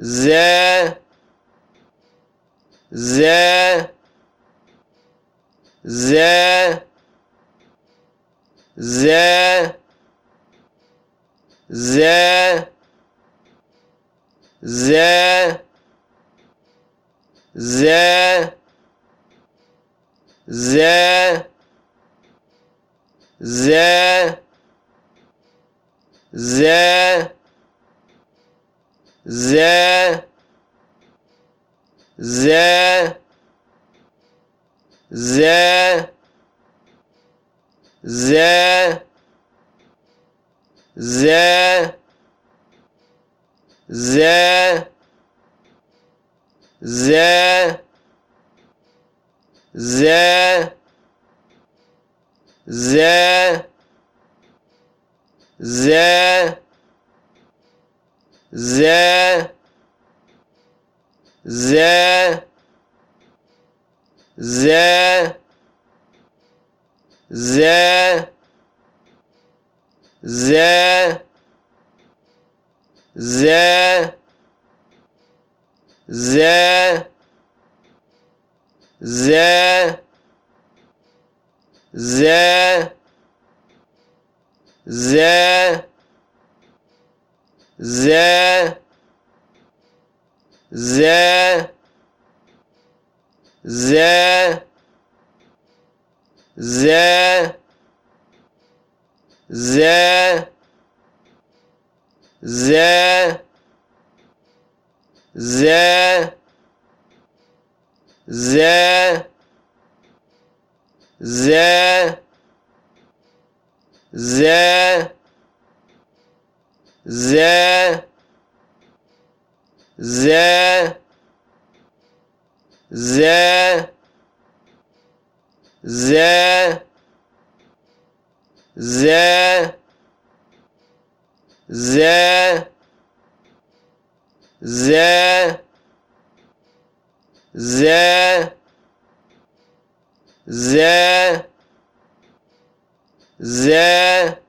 Z Z Z Z Z Z Z Z Z Z z z z z z z z z z z z z z z z z z z z z Z Z Z Z Z Z Z Z Z Z Z Z Z Z Z Z Z Z Z Z